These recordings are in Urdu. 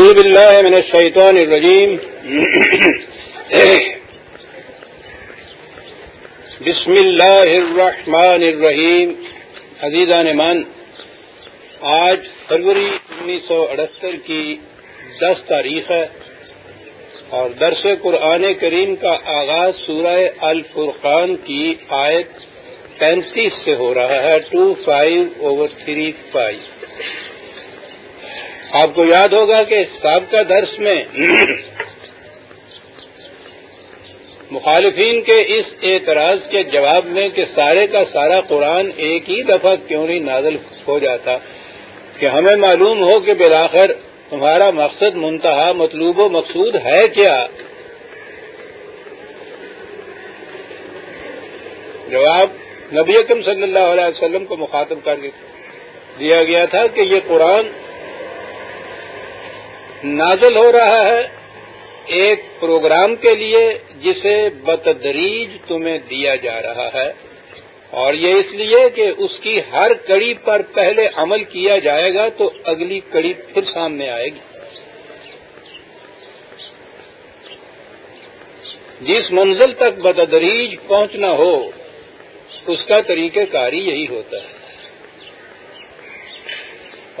أعوذ بالله من الشيطان الرجيم. بسم اللہ الرحمن الرحیم عزیزان مان آج فروری انیس سو اڑہتر کی دس تاریخ ہے اور درس قرآن کریم کا آغاز سورہ الفرقان کی آیت پینتیس سے ہو رہا ہے two five over three five آپ کو یاد ہوگا کہ سابقہ درس میں مخالفین کے اس اعتراض کے جواب میں کہ سارے کا سارا قرآن ایک ہی دفعہ کیوں نہیں نازل ہو جاتا کہ ہمیں معلوم ہو کہ بلاخر تمہارا مقصد منتہا مطلوب و مقصود ہے کیا؟ جواب نبی اکم صلی اللہ علیہ وسلم کو مخاطب کر دیا گیا تھا کہ یہ قرآن نازل ہو رہا ہے ایک پروگرام کے لیے جسے بتدریج تمہیں دیا جا رہا ہے اور یہ اس لیے کہ اس کی ہر کڑی پر پہلے عمل کیا جائے گا تو اگلی کڑی پھر سامنے آئے گی۔ جس منزل تک بتدریج پہنچنا ہو، اس کا طریقہ کاری یہی ہوتا ہے۔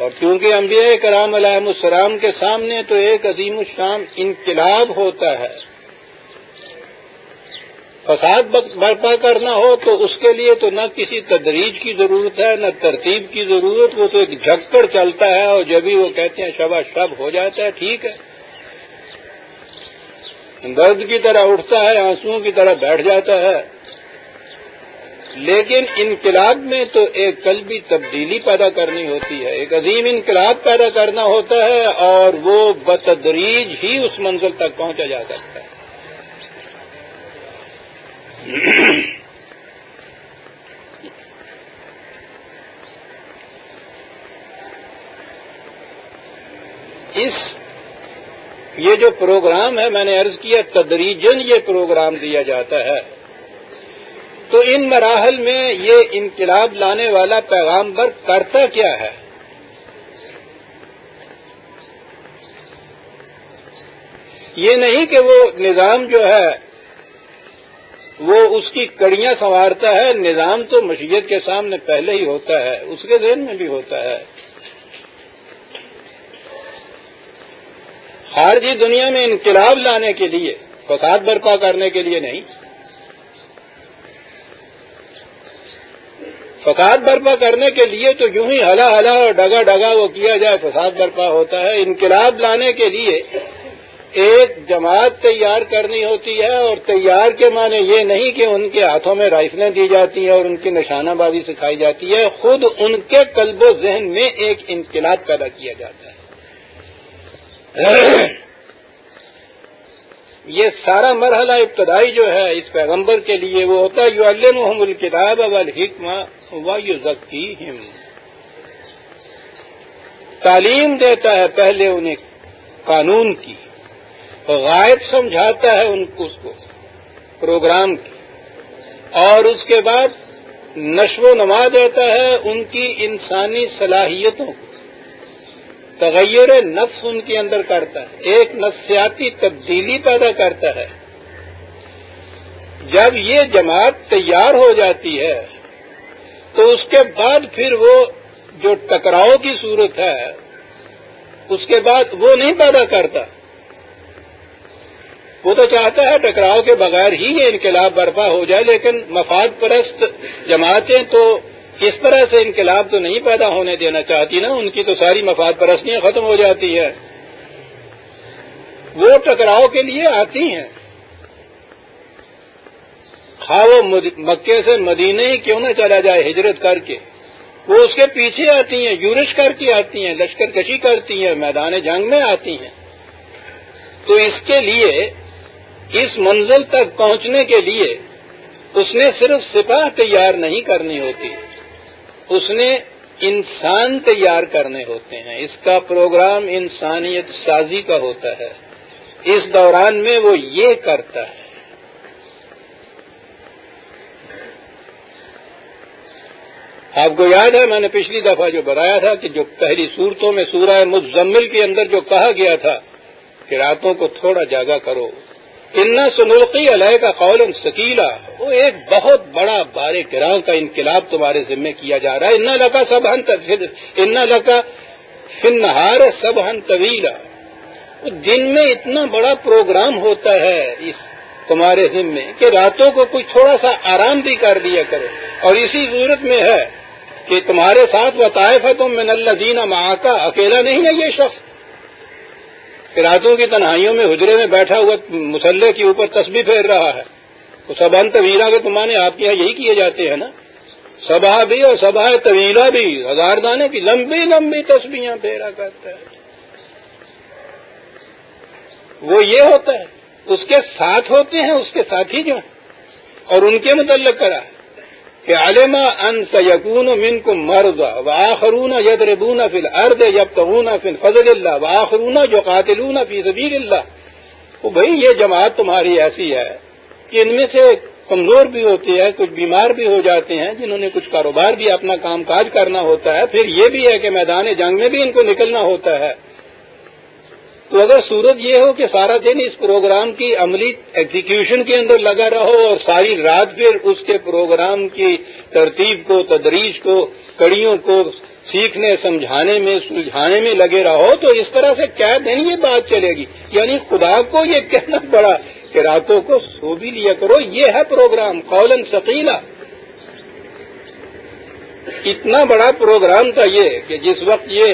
اور کیونکہ انبیاء کرام علیہ السلام کے سامنے تو ایک عظیم الشام انقلاب ہوتا ہے۔ فساد برپا کرنا ہو تو اس کے لیے تو نہ کسی تدریج کی ضرورت ہے، نہ ترتیب کی ضرورت، وہ تو ایک جھکڑ چلتا ہے اور جب بھی وہ کہتے ہیں شبا شب ہو جاتا ہے، ٹھیک ہے۔ درد کی طرح اٹھتا ہے آنسو کی طرح بیٹھ جاتا ہے۔ لیکن انقلاب میں تو ایک قلبی تبدیلی پیدا کرنی ہوتی ہے، ایک عظیم انقلاب پیدا کرنا ہوتا ہے اور وہ بتدریج ہی اس منزل تک پہنچا جا سکتا ہے۔ اس یہ جو پروگرام ہے، میں نے عرض کیا تدریجن یہ پروگرام دیا جاتا ہے۔ تو ان مراحل میں یہ انقلاب لانے والا پیغام بر کرتا کیا ہے؟ یہ نہیں کہ وہ نظام جو ہے، وہ اس کی کڑیاں سنوارتا ہے، نظام تو مشیت کے سامنے پہلے ہی ہوتا ہے، اس کے ذہن میں بھی ہوتا ہے۔ خارجی دنیا میں انقلاب لانے کے لیے، فساد برپا کرنے کے لیے نہیں۔ فساد برپا کرنے کے لیے تو یوں ہی ہلا ہلا اور ڈگا ڈگا وہ کیا جائے، فساد برپا ہوتا ہے۔ انقلاب لانے کے لیے ایک جماعت تیار کرنی ہوتی ہے اور تیار کے معنی یہ نہیں کہ ان کے ہاتھوں میں رائفلیں دی جاتی ہیں اور ان کی نشانہ بازی سکھائی جاتی ہے۔ خود ان کے قلب و ذہن میں ایک انقلاب پیدا کیا جاتا ہے۔ یہ سارا مرحلہ ابتدائی جو ہے، اس پیغمبر کے لیے وہ ہوتا ہے یو الم الکتاب والحکمہ و یو تعلیم دیتا ہے پہلے انہیں قانون کی، غائب سمجھاتا ہے ان کو، اس کو، پروگرام کی۔ اور اس کے بعد نشو و نما دیتا ہے ان کی انسانی صلاحیتوں کو۔ تغیر نفس ان کے اندر کرتا ہے۔ ایک نفسیاتی تبدیلی پیدا کرتا ہے۔ جب یہ جماعت تیار ہو جاتی ہے، تو اس کے بعد پھر وہ جو ٹکراؤ کی صورت ہے، اس کے بعد وہ نہیں پیدا کرتا۔ وہ تو چاہتا ہے ٹکراؤ کے بغیر ہی یہ انقلاب برپا ہو جائے، لیکن مفاد پرست جماعتیں تو اس طرح سے انقلاب تو نہیں پیدا ہونے دینا چاہتی نا، ان کی تو ساری مفاد پرستیاں ختم ہو جاتی ہے وہ ٹکراؤ کے لیے آتی ہیں۔ ہاں وہ مکے سے مدینے ہی کیوں نہ چلا جائے، ہجرت کر کے۔ وہ اس کے پیچھے آتی ہیں، یورش کر کے آتی ہیں، لشکر کشی کرتی ہیں، میدان جنگ میں آتی ہیں۔ تو اس کے لیے، اس منزل تک پہنچنے کے لیے، اس نے صرف سپاہ تیار نہیں کرنی ہوتی۔ اس نے انسان تیار کرنے ہوتے ہیں۔ اس کا پروگرام انسانیت سازی کا ہوتا ہے۔ اس دوران میں وہ یہ کرتا ہے۔ آپ کو یاد ہے، میں نے پچھلی دفعہ جو بتایا تھا کہ جو پہلی صورتوں میں سورہ مزمل کے اندر جو کہا گیا تھا کہ راتوں کو تھوڑا جاگا کرو ان سنوقی علیہ کا قول سکیلا وہ ایک بہت بڑا بار گراہ کا انقلاب تمہارے ذمے کیا جا رہا ہے۔ ان لکا سب ہن ان لکا فنہار سب ہن طویلا دن میں اتنا بڑا پروگرام ہوتا ہے اس تمہارے ذمے کہ راتوں کو کوئی تھوڑا سا آرام بھی کر دیا کرے۔ اور اسی صورت میں ہے کہ تمہارے ساتھ وہ طائف ہے تم من اللہ دینا کا اکیلا نہیں ہے یہ شخص۔ راتوں کی تنہائیوں میں حجرے میں بیٹھا ہوا مسلح کے اوپر تسبیح پھیر رہا ہے۔ تو سب انت ویرا کے تمہارے آپ کے یہاں یہی کیے جاتے ہیں نا؟ سبا بھی اور سبا طویلا بھی، ہزار دانے کی لمبی لمبی تسبیاں پھیرا کرتا ہے۔ وہ یہ ہوتا ہے، اس کے ساتھ ہوتے ہیں، اس کے ساتھی جو ہیں، اور ان کے متعلق کرا ہے۔ کہ علما ان سیقون من کو مرد واخرون یدربون فی الارض یبتغون فی فضل اللہ واخرون جو قاتلون فی سبیل اللہ۔ وہ بھائی یہ جماعت تمہاری ایسی ہے کہ ان میں سے کمزور بھی ہوتی ہے، کچھ بیمار بھی ہو جاتے ہیں، جنہوں نے کچھ کاروبار بھی اپنا کام کاج کرنا ہوتا ہے، پھر یہ بھی ہے کہ میدان جنگ میں بھی ان کو نکلنا ہوتا ہے۔ تو اگر صورت یہ ہو کہ سارا دن اس پروگرام کی عملی ایگزیکیوشن کے اندر لگا رہو اور ساری رات پھر اس کے پروگرام کی ترتیب کو، تدریج کو، کڑیوں کو سیکھنے، سمجھانے میں، سلجھانے میں لگے رہو تو اس طرح سے کیا دن یہ بات چلے گی؟ یعنی خدا کو یہ کہنا پڑا کہ راتوں کو سو بھی لیا کرو، یہ ہے پروگرام، قولن ثقیلا۔ اتنا بڑا پروگرام تھا یہ کہ جس وقت یہ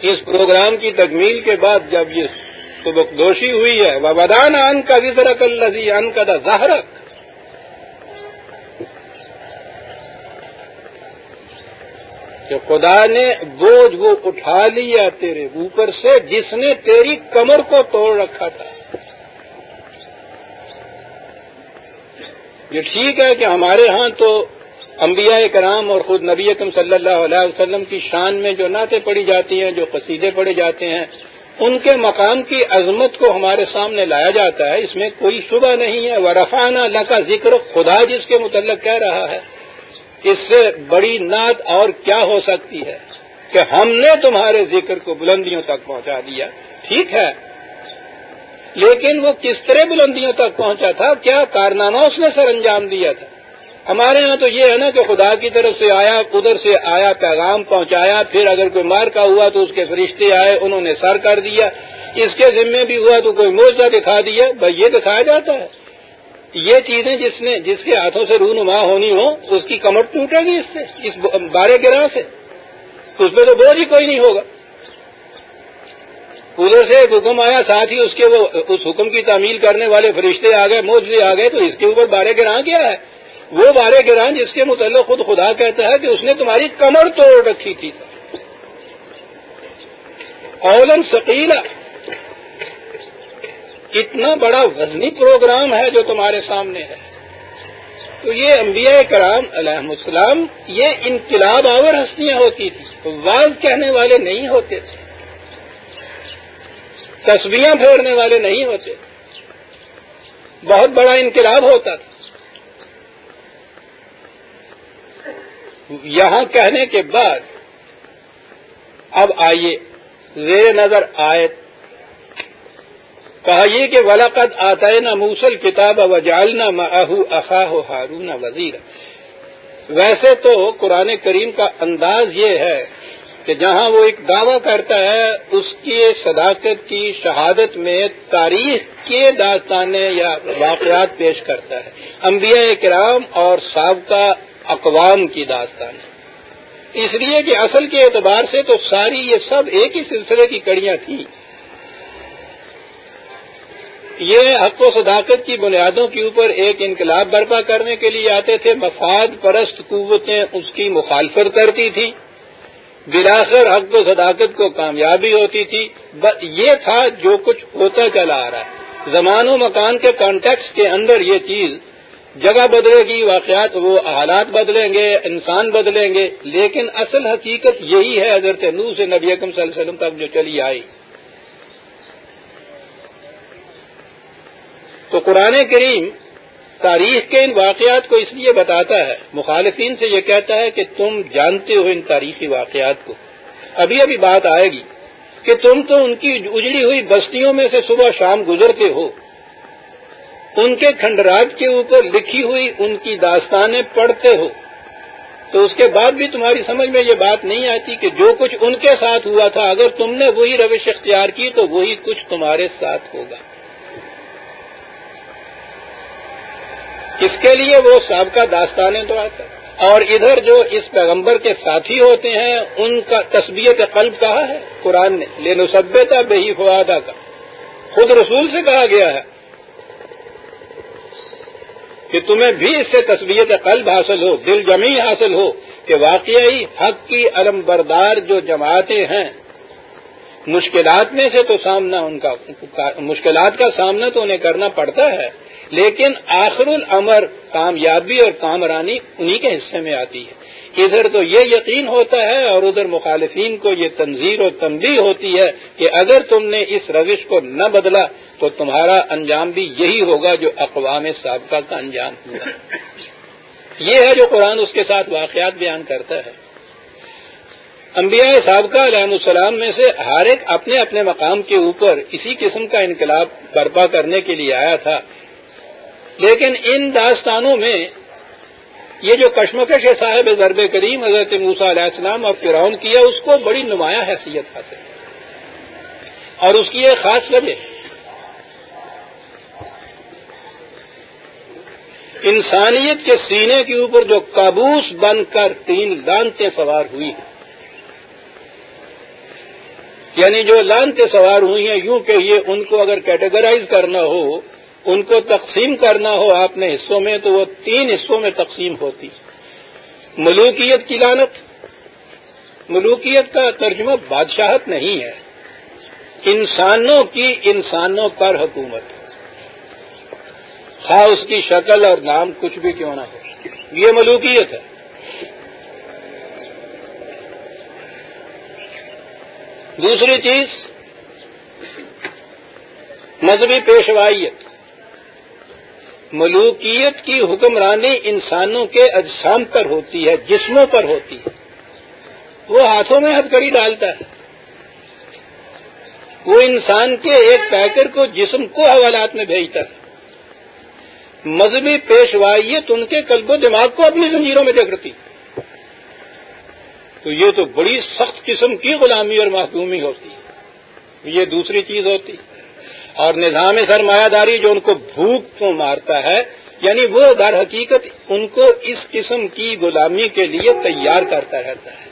اس پروگرام کی تکمیل کے بعد جب یہ سبک دوشی ہوئی ہے وہ ودان ان کا وزرک الزی ان کا دا ظاہرک کہ خدا نے بوجھ وہ اٹھا لیا تیرے اوپر سے جس نے تیری کمر کو توڑ رکھا تھا۔ یہ ٹھیک ہے کہ ہمارے ہاں تو انبیاء کرام اور خود نبی اکم صلی اللہ علیہ وسلم کی شان میں جو نعتیں پڑھی جاتی ہیں، جو قصیدے پڑھے جاتے ہیں، ان کے مقام کی عظمت کو ہمارے سامنے لایا جاتا ہے۔ اس میں کوئی شبہ نہیں ہے۔ ورفانہ اللہ کا ذکر خدا، جس کے متعلق کہہ رہا ہے۔ اس سے بڑی نعت اور کیا ہو سکتی ہے کہ ہم نے تمہارے ذکر کو بلندیوں تک پہنچا دیا۔ ٹھیک ہے۔ لیکن وہ کس طرح بلندیوں تک پہنچا تھا؟ کیا کارنامہ اس نے سر انجام دیا تھا؟ ہمارے ہاں تو یہ ہے نا کہ خدا کی طرف سے آیا ادھر سے آیا، پیغام پہنچایا، پھر اگر کوئی مار کا ہوا تو اس کے فرشتے آئے، انہوں نے سر کر دیا۔ اس کے ذمے بھی ہوا تو کوئی موزہ دکھا دیا، بھائی یہ دکھایا جاتا ہے۔ یہ چیزیں جس نے، جس کے ہاتھوں سے رونما ہونی ہو اس کی کمر ٹوٹے گی اس سے، اس بارے گرہ سے۔ اس میں تو بوجھ ہی کوئی نہیں ہوگا۔ ادھر سے ایک حکم آیا، ساتھ ہی اس کے وہ، اس حکم کی تعمیل کرنے والے فرشتے آ گئے موجے آ گئے، تو اس کے اوپر بارے گراہ کیا ہے؟ وہ بارے گران جس کے متعلق خود خدا کہتا ہے کہ اس نے تمہاری کمر توڑ رکھی تھی۔ اولن ثقیلا۔ اتنا بڑا وزنی پروگرام ہے جو تمہارے سامنے ہے۔ تو یہ انبیاء کرام علیہ السلام یہ انقلاب آور ہستیاں ہوتی تھی۔ واز کہنے والے نہیں ہوتے تھے۔ تصویاں پھیرنے والے نہیں ہوتے۔ بہت بڑا انقلاب ہوتا تھا۔ یہاں کہنے کے بعد اب آئیے زیر نظر آئے کہا یہ کہ ولاقت آتا ہے موسل کتاب و جالنا ماہو اخاہ ہارون وزیر ویسے تو قرآن کریم کا انداز یہ ہے کہ جہاں وہ ایک دعویٰ کرتا ہے، اس کی صداقت کی شہادت میں تاریخ کے داستانیں یا واقعات پیش کرتا ہے۔ انبیاء کرام اور سابقہ اقوام کی داستان اس لیے کہ اصل کے اعتبار سے تو ساری یہ سب ایک ہی سلسلے کی کڑیاں تھیں۔ یہ حق و صداقت کی بنیادوں کے اوپر ایک انقلاب برپا کرنے کے لیے آتے تھے۔ مفاد پرست قوتیں اس کی مخالفت کرتی تھی بلاخر حق و صداقت کو کامیابی ہوتی تھی۔ یہ تھا جو کچھ ہوتا چلا آ رہا ہے۔ زمان و مکان کے کانٹیکس کے اندر یہ چیز جگہ بدلے گی، واقعات وہ حالات بدلیں گے، انسان بدلیں گے، لیکن اصل حقیقت یہی ہے حضرت نو سے نبی اکم صلی اللہ علیہ وسلم تک جو چلی آئی۔ تو قرآن کریم تاریخ کے ان واقعات کو اس لیے بتاتا ہے، مخالفین سے یہ کہتا ہے کہ تم جانتے ہو ان تاریخی واقعات کو۔ ابھی ابھی بات آئے گی کہ تم تو ان کی اجڑی ہوئی بستیوں میں سے صبح شام گزرتے ہو۔ ان کے کھنڈراج کے اوپر لکھی ہوئی ان کی داستانیں پڑھتے ہو۔ تو اس کے بعد بھی تمہاری سمجھ میں یہ بات نہیں آتی کہ جو کچھ ان کے ساتھ ہوا تھا، اگر تم نے وہی روش اختیار کی تو وہی کچھ تمہارے ساتھ ہوگا۔ اس کے لیے وہ سابقہ داستانیں تو آتا۔ اور ادھر جو اس پیغمبر کے ساتھی ہوتے ہیں، ان کا تصبیت قلب کہا ہے؟ قرآن نے۔ لینو سبیتا بے فوادہ کا خود رسول سے کہا گیا ہے۔ کہ تمہیں بھی اس سے تصویت قلب حاصل ہو، دل جمی حاصل ہو کہ واقعی حق کی علم بردار جو جماعتیں ہیں، مشکلات میں سے تو سامنا ان کا، مشکلات کا سامنا تو انہیں کرنا پڑتا ہے، لیکن آخر العمر کامیابی اور کامرانی انہی کے حصے میں آتی ہے۔ ادھر تو یہ یقین ہوتا ہے اور ادھر مخالفین کو یہ تنظیر و تنبیہ ہوتی ہے کہ اگر تم نے اس روش کو نہ بدلا تو تمہارا انجام بھی یہی ہوگا جو اقوام سابقہ کا انجام ہوگا۔ یہ ہے جو قرآن اس کے ساتھ واقعات بیان کرتا ہے۔ انبیاء سابقہ علیہ السلام میں سے ہر ایک اپنے اپنے مقام کے اوپر اسی قسم کا انقلاب برپا کرنے کے لیے آیا تھا۔ لیکن ان داستانوں میں یہ جو کشمکش ہے صاحب ضرب کریم، حضرت موسا علیہ السلام اور فرعون کی ہے، اس کو بڑی نمایاں حیثیت حاصل اور اس کی ایک خاص وجہ، انسانیت کے سینے کے اوپر جو کابوس بن کر تین لانتے سوار ہوئی ہیں۔ یعنی جو لانتے سوار ہوئی ہیں، یوں کہ یہ ان کو اگر کیٹیگرائز کرنا ہو ان کو تقسیم کرنا ہو آپ نے حصوں میں، تو وہ تین حصوں میں تقسیم ہوتی۔ ملوکیت کی لانت ملوکیت کا ترجمہ بادشاہت نہیں ہے۔ انسانوں کی انسانوں پر حکومت۔ خواہ اس کی شکل اور نام کچھ بھی کیوں نہ ہو۔ یہ ملوکیت ہے۔ دوسری چیز، مذہبی پیشوائیت۔ ملوکیت کی حکمرانی انسانوں کے اجسام پر ہوتی ہے، جسموں پر ہوتی ہے۔ وہ ہاتھوں میں ہتھ کڑی ڈالتا ہے۔ وہ انسان کے ایک پیکر کو جسم کو حوالات میں بھیجتا ہے۔ مذہبی پیشوائیت ان کے قلب و دماغ کو اپنی زنجیروں میں جگڑتی تو یہ تو بڑی سخت قسم کی غلامی اور محکومی ہوتی ہے۔ یہ دوسری چیز ہوتی اور نظام سرمایہ داری جو ان کو بھوک کو مارتا ہے یعنی وہ در حقیقت ان کو اس قسم کی غلامی کے لیے تیار کرتا رہتا ہے۔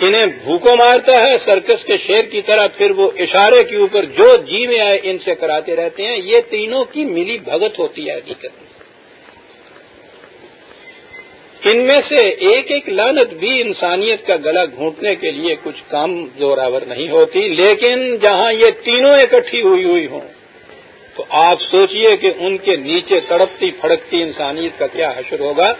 انہیں بھوکو مارتا ہے، سرکس کے شیر کی طرح پھر وہ اشارے کے اوپر جو جی میں آئے ان سے کراتے رہتے ہیں، یہ تینوں کی ملی بھگت ہوتی ہے حقیقت۔ میں ان میں سے ایک ایک لانت بھی انسانیت کا گلا گھونٹنے کے لیے کچھ کام زوراور نہیں ہوتی، لیکن جہاں یہ تینوں اکٹھی ہوئی ہوئی ہوں، تو آپ سوچئے کہ ان کے نیچے تڑپتی پھڑکتی انسانیت کا کیا حشر ہوگا۔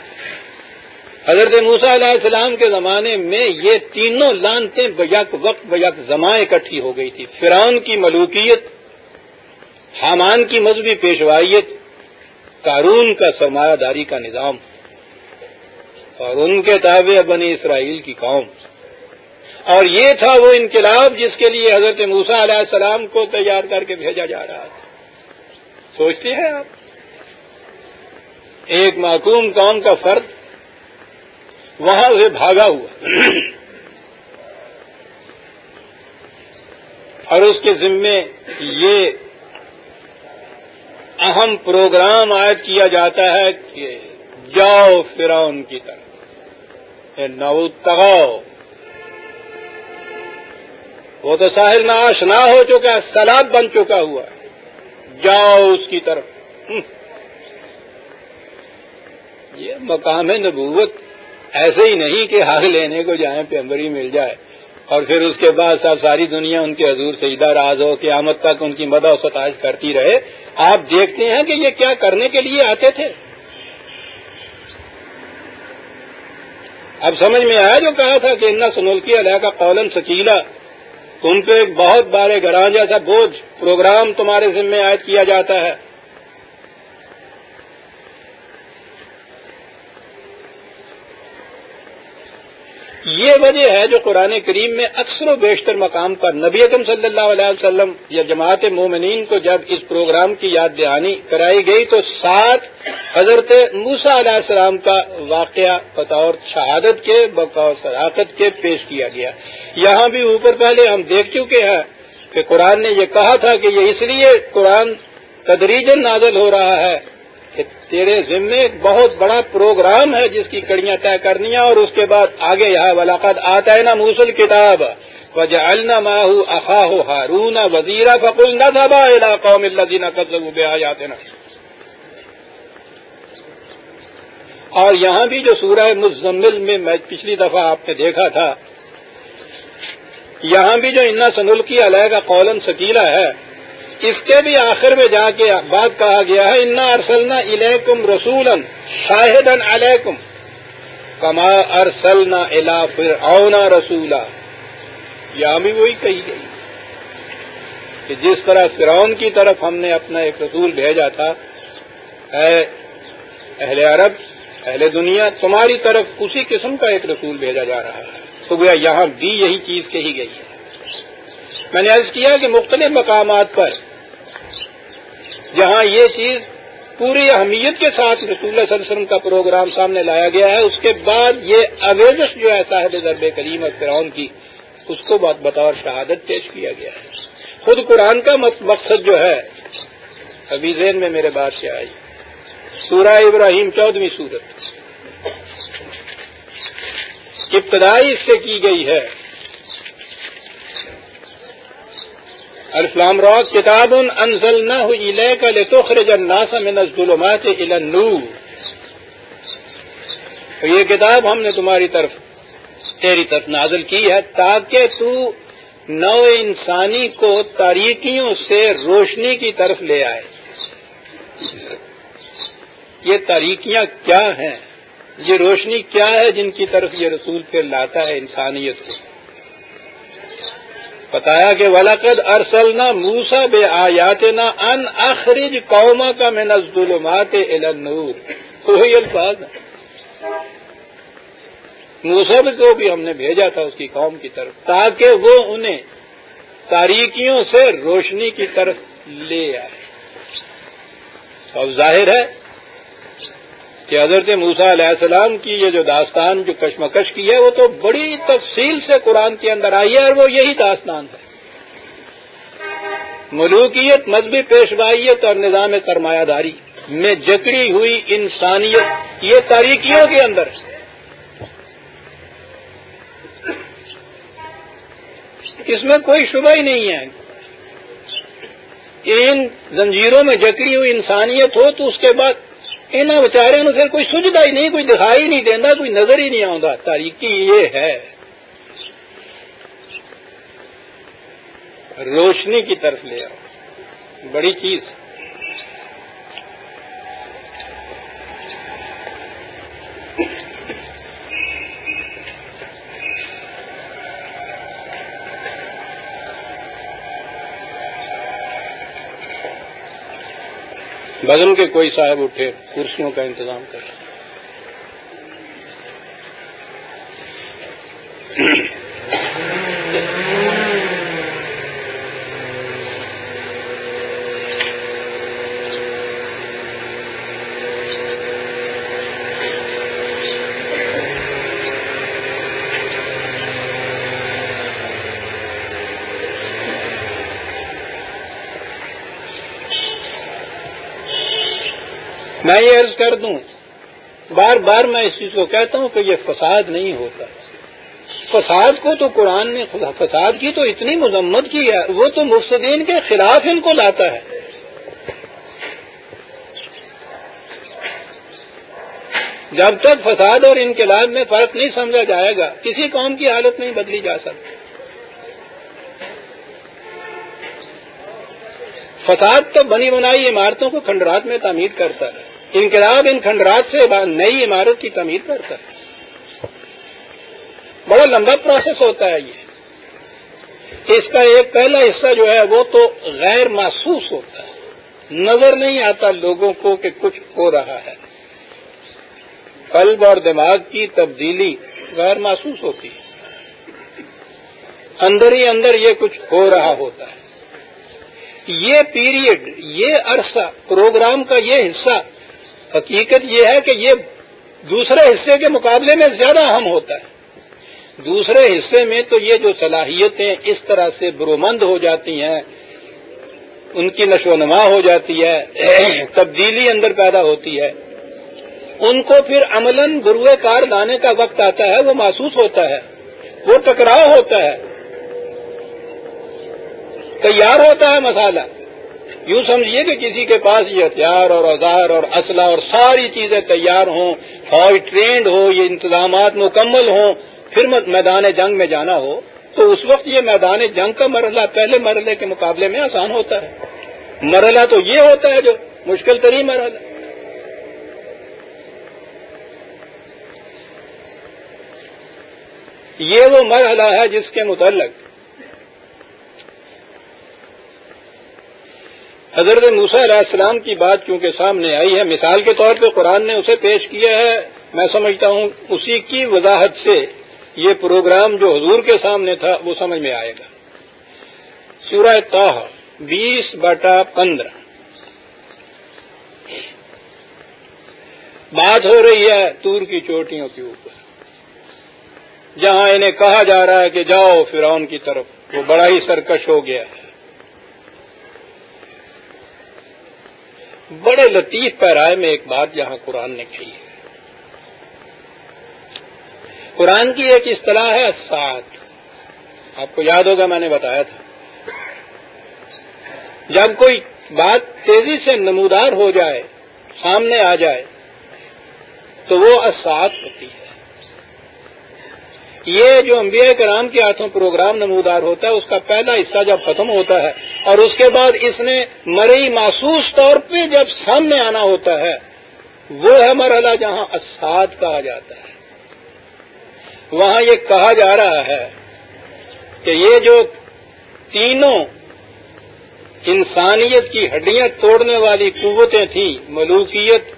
حضرت موسا علیہ السلام کے زمانے میں یہ تینوں لانتے بیک وقت بیک زماں اکٹھی ہو گئی تھی۔ فرعون کی ملوکیت، حامان کی مذہبی پیشوائیت قارون کا سرمایہ داری کا نظام۔ اور ان کے تابع بنی اسرائیل کی قوم۔ اور یہ تھا وہ انقلاب جس کے لیے حضرت موسا علیہ السلام کو تیار کر کے بھیجا جا رہا تھا۔ سوچتے ہیں آپ؟ ایک معقوم قوم کا فرد وہاں سے بھاگا ہوا۔ اور اس کے ذمے یہ اہم پروگرام عائد کیا جاتا ہے کہ جاؤ فرعون کی طرف۔ نو تگاؤ وہ تو ساحل نہ آشنا ہو چکا ہے سلاب بن چکا ہوا ہے۔ جاؤ اس کی طرف۔ یہ مقام نبوت ایسے ہی نہیں کہ حق لینے کو جائیں پیمبری مل جائے۔ اور پھر اس کے بعد سب ساری دنیا ان کے حضور سیدہ راز ہو، قیامت تک ان کی مدع و ستائش کرتی رہے۔ آپ دیکھتے ہیں کہ یہ کیا کرنے کے لیے آتے تھے۔ اب سمجھ میں آیا جو کہا تھا کہ ان سنولکی علیہ کا قولن سکیلا۔ تم پہ ایک بہت بارے گراں جیسا بوجھ پروگرام تمہارے ذمہ عائد کیا جاتا ہے۔ یہ وجہ ہے جو قرآن کریم میں اکثر و بیشتر مقام پر نبی اکم صلی اللہ علیہ وسلم یا جماعت مومنین کو جب اس پروگرام کی یاد دہانی کرائی گئی تو ساتھ حضرت موسا علیہ السلام کا واقعہ بطور شہادت کے بطور صداقت کے پیش کیا گیا۔ یہاں بھی اوپر پہلے ہم دیکھ چکے ہیں کہ قرآن نے یہ کہا تھا کہ یہ اس لیے قرآن تدریجن نازل ہو رہا ہے کہ تیرے ذمے ایک بہت بڑا پروگرام ہے جس کی کڑیاں طے کرنی اور اس کے بعد آگے یہ ولاقت آتا ہے نا موسل کتاب وجہ النا اخاہ ہارون وزیرا فکل نہ دبا علاقہ ملنا قبض اور یہاں بھی جو سورہ مزمل میں میں پچھلی دفعہ آپ نے دیکھا تھا، یہاں بھی جو انا سنل کی علیہ کا قولن سکیلا ہے اس کے بھی آخر میں جا کے بات کہا گیا ہے، انا ارسلنا الیکم رسول شاہدن علیکم کما ارسلنا الا پھر اونا رسولا یہاں بھی وہی کہی گئی۔ کہ جس طرح فرعون کی طرف ہم نے اپنا ایک رسول بھیجا تھا، اے اہل عرب، اہل دنیا، تمہاری طرف اسی قسم کا ایک رسول بھیجا جا رہا ہے۔ تو گیا یہاں بھی یہی چیز کہی گئی ہے۔ میں نے عرض کیا کہ مختلف مقامات پر جہاں یہ چیز پوری اہمیت کے ساتھ رسول اللہ صلی اللہ علیہ وسلم کا پروگرام سامنے لایا گیا ہے، اس کے بعد یہ اویزش جو ہے صاحب ضرب کریم اور فرعون کی، اس کو بطور شہادت پیش کیا گیا ہے۔ خود قرآن کا مقصد جو ہے، ابھی ذہن میں میرے بات سے آئی۔ سورہ ابراہیم چودہویں سورت۔ ابتدائی اس سے کی گئی ہے۔ الفلام راک کتاب انزل نہ ہوئی لے کا لے تو خرجن یہ کتاب ہم نے تمہاری طرف، تیری طرف نازل کی ہے تاکہ تو نو انسانی کو تاریکیوں سے روشنی کی طرف لے آئے۔ یہ تاریکیاں کیا ہیں؟ یہ روشنی کیا ہے جن کی طرف یہ رسول پھر لاتا ہے انسانیت کو؟ بتایا کہ ولاقد ارسل نہ موسا بے آیات نہ ان اخرج قوما کا میں نزدمات النور۔ کوئی الفاظ موسب کو بھی ہم نے بھیجا تھا اس کی قوم کی طرف، تاکہ وہ انہیں تاریکیوں سے روشنی کی طرف لے آئے۔ اب ظاہر ہے کہ حضرت موسا علیہ السلام کی یہ جو داستان، جو کشمکش کی ہے، وہ تو بڑی تفصیل سے قرآن کے اندر آئی ہے اور وہ یہی داستان ہے۔ ملوکیت، مذہبی پیشوائیت اور نظام سرمایہ داری میں جکڑی ہوئی انسانیت، یہ تاریکیوں کے اندر اس میں کوئی شبہ ہی نہیں ہے۔ ان زنجیروں میں جکڑی ہوئی انسانیت ہو تو اس کے بعد ان بچارے پھر کوئی سجتا ہی نہیں کوئی دکھائی نہیں دینا کوئی نظر ہی نہیں آتا تاریخی یہ ہے روشنی کی طرف لے آؤ بڑی چیز بدن کے کوئی صاحب اٹھے کرسیوں کا انتظام کر میں یہ عرض کر دوں، بار بار میں اس چیز کو کہتا ہوں کہ یہ فساد نہیں ہوتا۔ فساد کو تو قرآن نے، فساد کی تو اتنی مذمت کی ہے، وہ تو مفسدین کے خلاف ان کو لاتا ہے۔ جب تک فساد اور انقلاب میں فرق نہیں سمجھا جائے گا، کسی قوم کی حالت نہیں بدلی جا سکتی۔ فساد تو بنی بنائی عمارتوں کو کھنڈرات میں تعمیر کرتا ہے۔ انقلاب ان کھنڈرات سے نئی عمارت کی تعمیر کرتا ہے۔ بڑا لمبا پروسیس ہوتا ہے یہ۔ اس کا ایک پہلا حصہ جو ہے وہ تو غیر محسوس ہوتا ہے۔ نظر نہیں آتا لوگوں کو کہ کچھ ہو رہا ہے۔ قلب اور دماغ کی تبدیلی غیر محسوس ہوتی ہے۔ اندر ہی اندر یہ کچھ ہو رہا ہوتا ہے۔ یہ پیریڈ یہ عرصہ پروگرام کا یہ حصہ حقیقت یہ ہے کہ یہ دوسرے حصے کے مقابلے میں زیادہ اہم ہوتا ہے۔ دوسرے حصے میں تو یہ جو صلاحیتیں اس طرح سے برومند ہو جاتی ہیں، ان کی نشو و نما ہو جاتی ہے، تبدیلی اندر پیدا ہوتی ہے۔ ان کو پھر عملاً بروئے کار لانے کا وقت آتا ہے، وہ محسوس ہوتا ہے، وہ ٹکراؤ ہوتا ہے۔ تیار ہوتا ہے مسالہ۔ یوں سمجھیے کہ کسی کے پاس یہ ہتھیار اور اوزار اور اسلحہ اور ساری چیزیں تیار ہوں، فوج ٹرینڈ ہو، یہ انتظامات مکمل ہوں، پھر میدان جنگ میں جانا ہو، تو اس وقت یہ میدان جنگ کا مرحلہ پہلے مرحلے کے مقابلے میں آسان ہوتا ہے۔ مرحلہ تو یہ ہوتا ہے جو مشکل ترین مرحلہ۔ یہ وہ مرحلہ ہے جس کے متعلق حضرت موسیٰ علیہ السلام کی بات کیونکہ سامنے آئی ہے، مثال کے طور پہ قرآن نے اسے پیش کیا ہے، میں سمجھتا ہوں اسی کی وضاحت سے یہ پروگرام جو حضور کے سامنے تھا، وہ سمجھ میں آئے گا۔ سورہ تاہ بیس بٹا پندرہ۔ بات ہو رہی ہے تور کی چوٹیوں کے اوپر۔ جہاں انہیں کہا جا رہا ہے کہ جاؤ فرعون کی طرف، وہ بڑا ہی سرکش ہو گیا۔ ہے بڑے لطیف پیرائے میں ایک بات یہاں قرآن نے کہی ہے۔ قرآن کی ایک اصطلاح ہے سات آپ کو یاد ہوگا میں نے بتایا تھا۔ جب کوئی بات تیزی سے نمودار ہو جائے، سامنے آ جائے، تو وہ اسات ہوتی ہے۔ یہ جو انبیاء کرام کے ہاتھوں پروگرام نمودار ہوتا ہے، اس کا پہلا حصہ جب ختم ہوتا ہے اور اس کے بعد اس نے مرئی محسوس طور پہ جب سامنے آنا ہوتا ہے، وہ ہے مرحلہ جہاں اساد کہا جاتا ہے۔ وہاں یہ کہا جا رہا ہے کہ یہ جو تینوں انسانیت کی ہڈیاں توڑنے والی قوتیں تھیں، ملوکیت،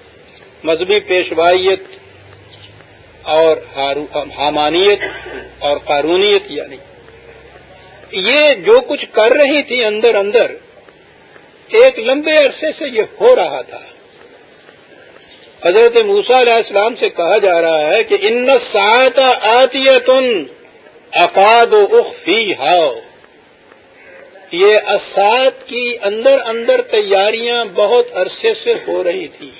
مذہبی پیشوائیت اور حامانیت اور قارونیت یعنی یہ جو کچھ کر رہی تھی اندر اندر، ایک لمبے عرصے سے یہ ہو رہا تھا۔ حضرت موسا علیہ السلام سے کہا جا رہا ہے کہ ان سات آتی تن اقاد و اخفی ہاؤ یہ اسات کی اندر اندر تیاریاں بہت عرصے سے ہو رہی تھی۔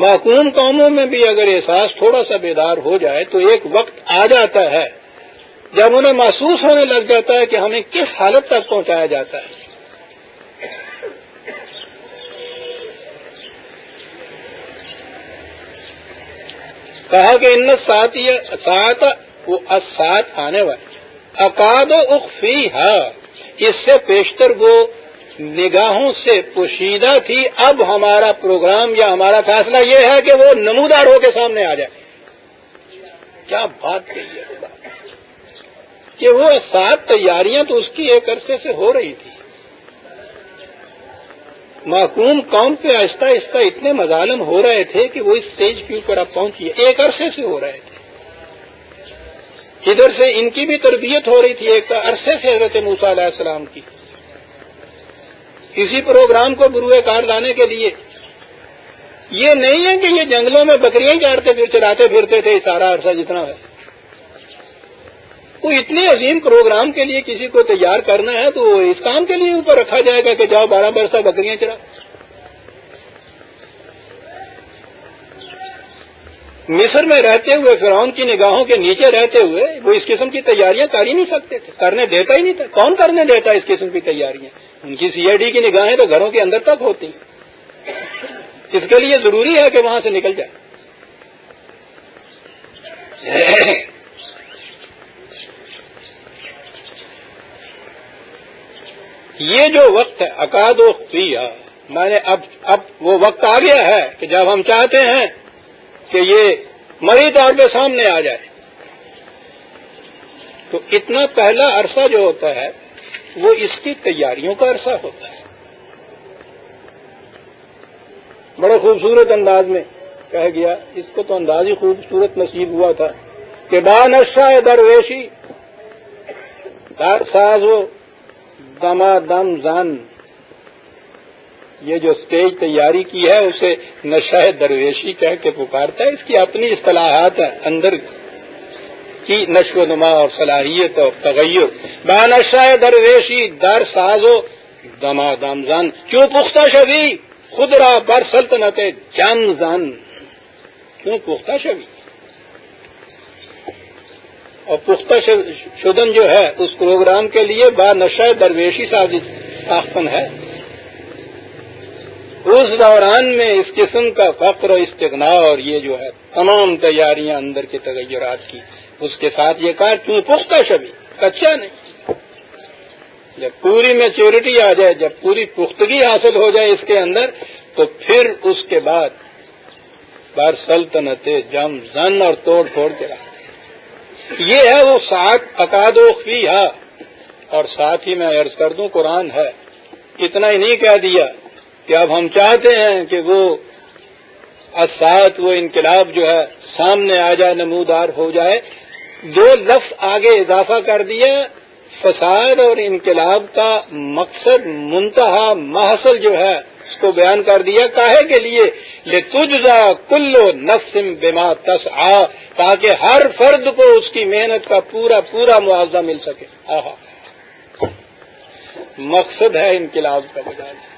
معقوم قوموں میں بھی اگر احساس تھوڑا سا بیدار ہو جائے تو ایک وقت آ جاتا ہے، جب انہیں محسوس ہونے لگ جاتا ہے کہ ہمیں کس حالت تک پہنچایا جاتا ہے۔ کہا کہ ان سات سات وہ سات آنے والے۔ اقاد و اخفی ہے اس سے پیشتر وہ نگاہوں سے پوشیدہ تھی، اب ہمارا پروگرام یا ہمارا فیصلہ یہ ہے کہ وہ نمودار ہو کے سامنے آ جائے۔ کیا بات کہی ہے کہ وہ سات تیاریاں تو اس کی ایک عرصے سے ہو رہی تھی۔ معقوم قوم پہ آہستہ آہستہ اتنے مظالم ہو رہے تھے کہ وہ اس اسٹیج کے اوپر اب پہنچی ایک عرصے سے ہو رہے تھے۔ ادھر سے ان کی بھی تربیت ہو رہی تھی، ایک عرصے سے حضرت موسا علیہ السلام کی۔ کسی پروگرام کو بروئے کار لانے کے لیے۔ یہ نہیں ہے کہ یہ جنگلوں میں بکریاں چاڑتے پھر چلاتے پھرتے تھے سارا عرصہ جتنا ہے۔ کوئی اتنے عظیم پروگرام کے لیے کسی کو تیار کرنا ہے تو اس کام کے لیے اوپر رکھا جائے گا کہ جاؤ بارہ برسہ بکریاں چلا مصر میں رہتے ہوئے، فرعون کی نگاہوں کے نیچے رہتے ہوئے، وہ اس قسم کی تیاریاں کر ہی نہیں سکتے تھے۔ کرنے دیتا ہی نہیں تھا۔ کون کرنے دیتا اس قسم کی تیاریاں؟ ان کی سی آئی ڈی کی نگاہیں تو گھروں کے اندر تک ہوتی اس کے لیے ضروری ہے کہ وہاں سے نکل جائے۔ یہ جو وقت ہے، اکاد و میں نے اب اب وہ وقت آ گیا ہے کہ جب ہم چاہتے ہیں کہ یہ مری طور پہ سامنے آ جائے۔ تو اتنا پہلا عرصہ جو ہوتا ہے، وہ اس کی تیاریوں کا عرصہ ہوتا ہے۔ بڑے خوبصورت انداز میں کہہ گیا، اس کو تو انداز ہی خوبصورت نصیب ہوا تھا کہ با نشہ درویشی، دار ساز و دما دم زن یہ جو اسٹیج تیاری کی ہے، اسے نشہ درویشی کہہ کے پکارتا ہے۔ اس کی اپنی اصطلاحات ہیں، اندر کی نشو و نما اور صلاحیت اور تغیر۔ با نشہ درویشی، در ساز و دما دم زن کیوں پختہ شبی خود را بر سلطنت جم زن کیوں پختہ شبی اور پختہ شدن جو ہے، اس پروگرام کے لیے با نشہ درویشی سازش ساختن ہے۔ اس دوران میں اس قسم کا فخر و استغنا اور یہ جو ہے تمام تیاریاں اندر کے تغیرات کی، اس کے ساتھ یہ کہا، کیوں پختہ شبی؟ کچا نہیں۔ جب پوری میچورٹی آ جائے، جب پوری پختگی حاصل ہو جائے اس کے اندر، تو پھر اس کے بعد بار سلطنت جم، زن اور توڑ پھوڑ کے رہا۔ یہ ہے وہ سات اکاد و فی اور ساتھ ہی میں عرض کر دوں، قرآن ہے۔ اتنا ہی نہیں کہہ دیا۔ کہ اب ہم چاہتے ہیں کہ وہ اسات وہ انقلاب جو ہے، سامنے آ جائے، نمودار ہو جائے۔ دو لفظ آگے اضافہ کر دیا فساد اور انقلاب کا مقصد منتہا محصل جو ہے، اس کو بیان کر دیا۔ کاہے کے لیے؟ لے تجزا کلو نسم بما تس آ تاکہ ہر فرد کو اس کی محنت کا پورا پورا معاوضہ مل سکے۔ آہا۔ مقصد ہے انقلاب کا۔ بجائے